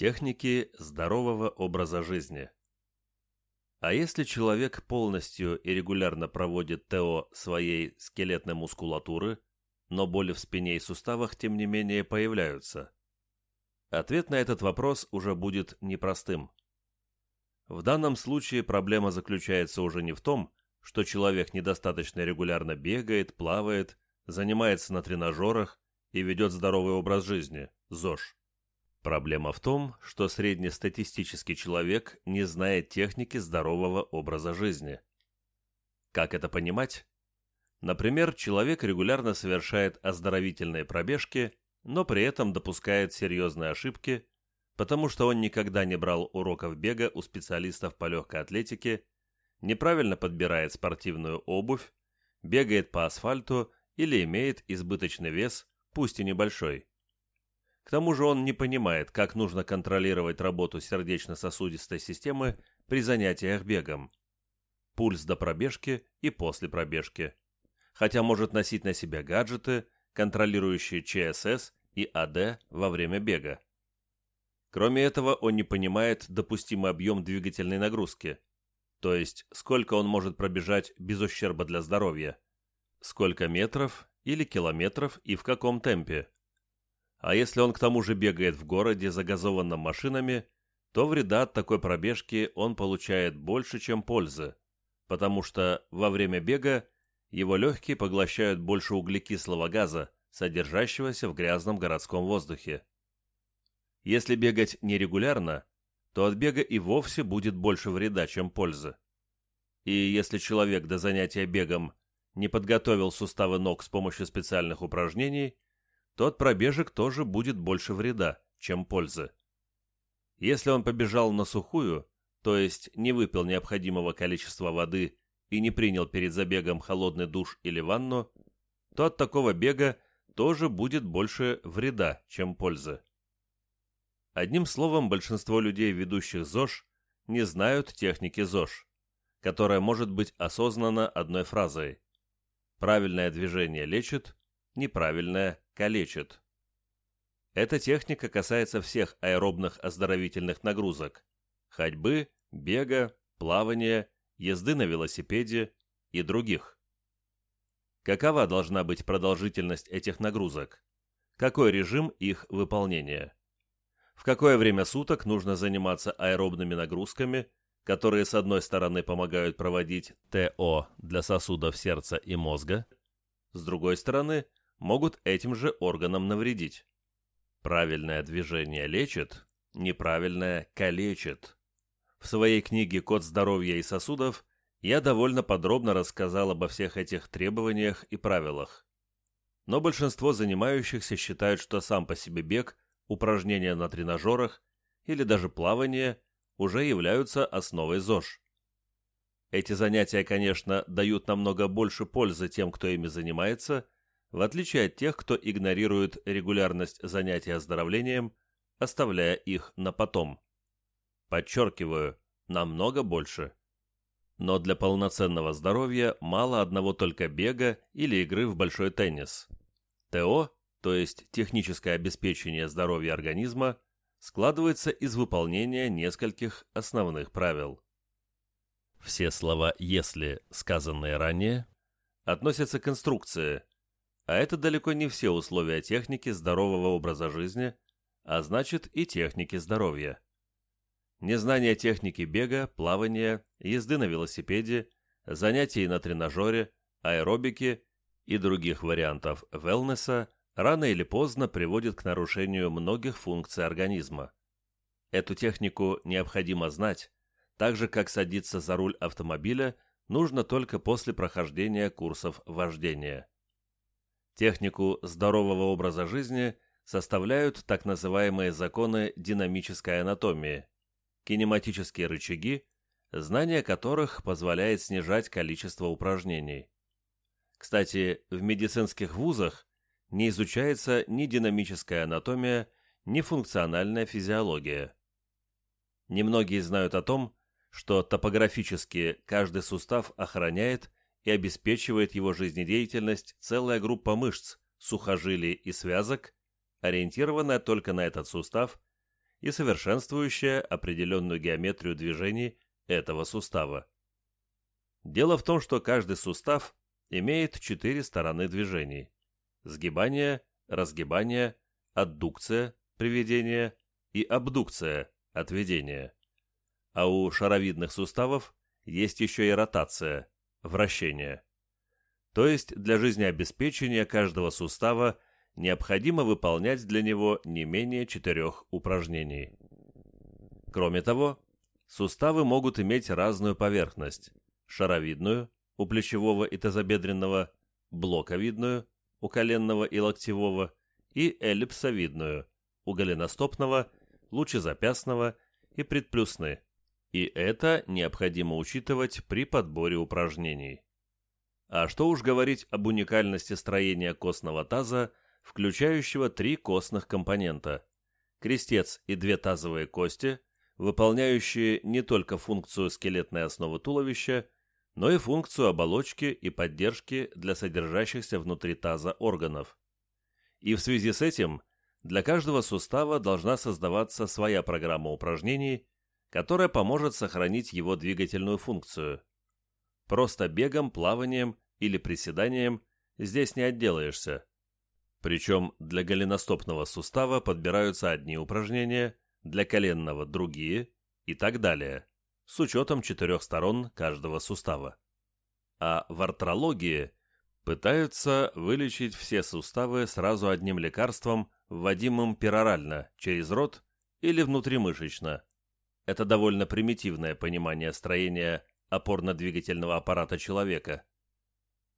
Техники здорового образа жизни. А если человек полностью и регулярно проводит ТО своей скелетной мускулатуры, но боли в спине и суставах тем не менее появляются? Ответ на этот вопрос уже будет непростым. В данном случае проблема заключается уже не в том, что человек недостаточно регулярно бегает, плавает, занимается на тренажерах и ведет здоровый образ жизни, ЗОЖ. Проблема в том, что среднестатистический человек не знает техники здорового образа жизни. Как это понимать? Например, человек регулярно совершает оздоровительные пробежки, но при этом допускает серьезные ошибки, потому что он никогда не брал уроков бега у специалистов по легкой атлетике, неправильно подбирает спортивную обувь, бегает по асфальту или имеет избыточный вес, пусть и небольшой. К тому же он не понимает, как нужно контролировать работу сердечно-сосудистой системы при занятиях бегом. Пульс до пробежки и после пробежки. Хотя может носить на себе гаджеты, контролирующие ЧСС и АД во время бега. Кроме этого, он не понимает допустимый объем двигательной нагрузки, то есть сколько он может пробежать без ущерба для здоровья, сколько метров или километров и в каком темпе. А если он к тому же бегает в городе, загазованном машинами, то вреда от такой пробежки он получает больше, чем пользы, потому что во время бега его легкие поглощают больше углекислого газа, содержащегося в грязном городском воздухе. Если бегать нерегулярно, то от бега и вовсе будет больше вреда, чем пользы. И если человек до занятия бегом не подготовил суставы ног с помощью специальных упражнений – то от пробежек тоже будет больше вреда, чем пользы. Если он побежал на сухую, то есть не выпил необходимого количества воды и не принял перед забегом холодный душ или ванну, то от такого бега тоже будет больше вреда, чем пользы. Одним словом, большинство людей, ведущих ЗОЖ, не знают техники ЗОЖ, которая может быть осознана одной фразой «Правильное движение лечит, неправильное калечит. Эта техника касается всех аэробных оздоровительных нагрузок – ходьбы, бега, плавания, езды на велосипеде и других. Какова должна быть продолжительность этих нагрузок? Какой режим их выполнения? В какое время суток нужно заниматься аэробными нагрузками, которые с одной стороны помогают проводить ТО для сосудов сердца и мозга, с другой стороны – могут этим же органам навредить. Правильное движение лечит, неправильное калечит. В своей книге «Код здоровья и сосудов» я довольно подробно рассказал обо всех этих требованиях и правилах. Но большинство занимающихся считают, что сам по себе бег, упражнения на тренажерах или даже плавание уже являются основой ЗОЖ. Эти занятия, конечно, дают намного больше пользы тем, кто ими занимается – в отличие от тех, кто игнорирует регулярность занятий оздоровлением, оставляя их на потом. Подчеркиваю, намного больше. Но для полноценного здоровья мало одного только бега или игры в большой теннис. ТО, то есть техническое обеспечение здоровья организма, складывается из выполнения нескольких основных правил. Все слова «если», сказанные ранее, относятся к инструкции, а это далеко не все условия техники здорового образа жизни, а значит и техники здоровья. Незнание техники бега, плавания, езды на велосипеде, занятий на тренажере, аэробики и других вариантов велнеса рано или поздно приводит к нарушению многих функций организма. Эту технику необходимо знать, так же как садиться за руль автомобиля нужно только после прохождения курсов вождения. Технику здорового образа жизни составляют так называемые законы динамической анатомии, кинематические рычаги, знание которых позволяет снижать количество упражнений. Кстати, в медицинских вузах не изучается ни динамическая анатомия, ни функциональная физиология. Немногие знают о том, что топографически каждый сустав охраняет и обеспечивает его жизнедеятельность целая группа мышц, сухожилий и связок, ориентированная только на этот сустав и совершенствующая определенную геометрию движений этого сустава. Дело в том, что каждый сустав имеет четыре стороны движений – сгибание, разгибание, аддукция, приведение и абдукция, отведение. А у шаровидных суставов есть еще и ротация, вращение. То есть для жизнеобеспечения каждого сустава необходимо выполнять для него не менее четырех упражнений. Кроме того, суставы могут иметь разную поверхность – шаровидную, у плечевого и тазобедренного, блоковидную, у коленного и локтевого, и эллипсовидную, у голеностопного, лучезапястного и предплюсны. И это необходимо учитывать при подборе упражнений. А что уж говорить об уникальности строения костного таза, включающего три костных компонента – крестец и две тазовые кости, выполняющие не только функцию скелетной основы туловища, но и функцию оболочки и поддержки для содержащихся внутри таза органов. И в связи с этим для каждого сустава должна создаваться своя программа упражнений, которая поможет сохранить его двигательную функцию. Просто бегом, плаванием или приседанием здесь не отделаешься. Причем для голеностопного сустава подбираются одни упражнения, для коленного – другие и так далее, с учетом четырех сторон каждого сустава. А в артрологии пытаются вылечить все суставы сразу одним лекарством, вводимым перорально, через рот или внутримышечно. Это довольно примитивное понимание строения опорно-двигательного аппарата человека.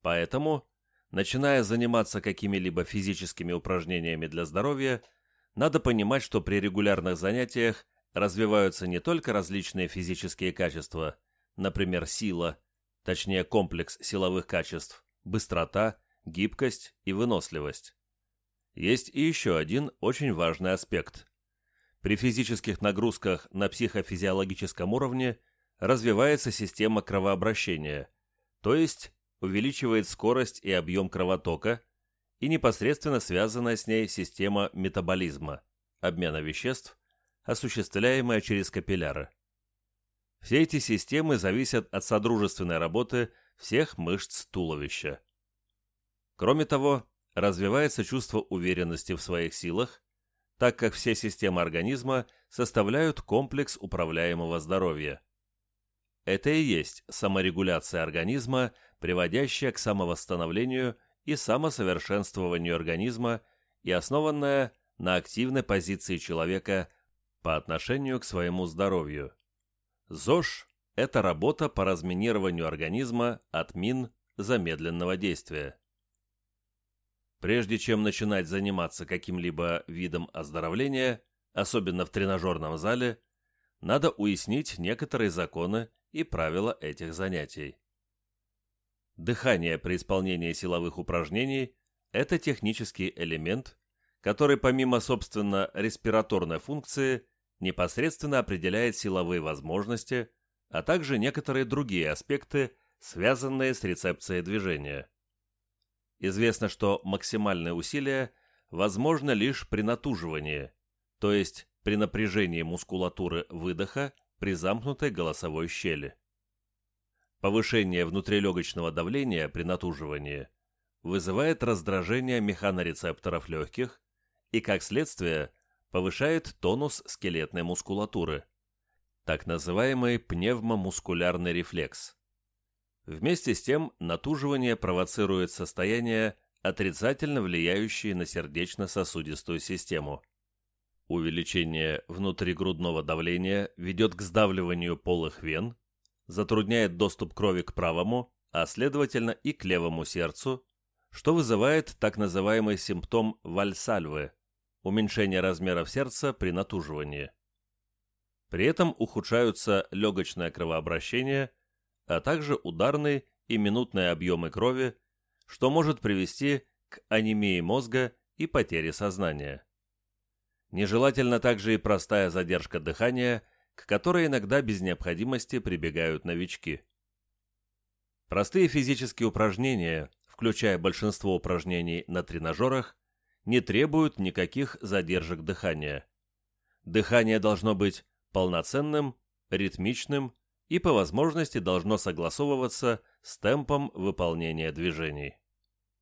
Поэтому, начиная заниматься какими-либо физическими упражнениями для здоровья, надо понимать, что при регулярных занятиях развиваются не только различные физические качества, например, сила, точнее комплекс силовых качеств, быстрота, гибкость и выносливость. Есть и еще один очень важный аспект. При физических нагрузках на психофизиологическом уровне – развивается система кровообращения, то есть увеличивает скорость и объем кровотока и непосредственно связанная с ней система метаболизма, обмена веществ, осуществляемая через капилляры. Все эти системы зависят от содружественной работы всех мышц туловища. Кроме того, развивается чувство уверенности в своих силах, так как все системы организма составляют комплекс управляемого здоровья. Это и есть саморегуляция организма, приводящая к самовосстановлению и самосовершенствованию организма и основанная на активной позиции человека по отношению к своему здоровью. ЗОЖ – это работа по разминированию организма от мин замедленного действия. Прежде чем начинать заниматься каким-либо видом оздоровления, особенно в тренажерном зале, надо уяснить некоторые законы и правила этих занятий. Дыхание при исполнении силовых упражнений – это технический элемент, который помимо, собственно, респираторной функции, непосредственно определяет силовые возможности, а также некоторые другие аспекты, связанные с рецепцией движения. Известно, что максимальное усилие возможно лишь при натуживании, то есть при напряжении мускулатуры выдоха при замкнутой голосовой щели. Повышение внутрилегочного давления при натуживании вызывает раздражение механорецепторов легких и, как следствие, повышает тонус скелетной мускулатуры, так называемый пневмомускулярный рефлекс. Вместе с тем натуживание провоцирует состояние, отрицательно влияющие на сердечно-сосудистую систему – Увеличение внутригрудного давления ведет к сдавливанию полых вен, затрудняет доступ крови к правому, а следовательно и к левому сердцу, что вызывает так называемый симптом вальсальвы – уменьшение размеров сердца при натуживании. При этом ухудшаются легочное кровообращение, а также ударный и минутные объемы крови, что может привести к анемии мозга и потере сознания. Нежелательно также и простая задержка дыхания, к которой иногда без необходимости прибегают новички. Простые физические упражнения, включая большинство упражнений на тренажерах, не требуют никаких задержек дыхания. Дыхание должно быть полноценным, ритмичным и по возможности должно согласовываться с темпом выполнения движений.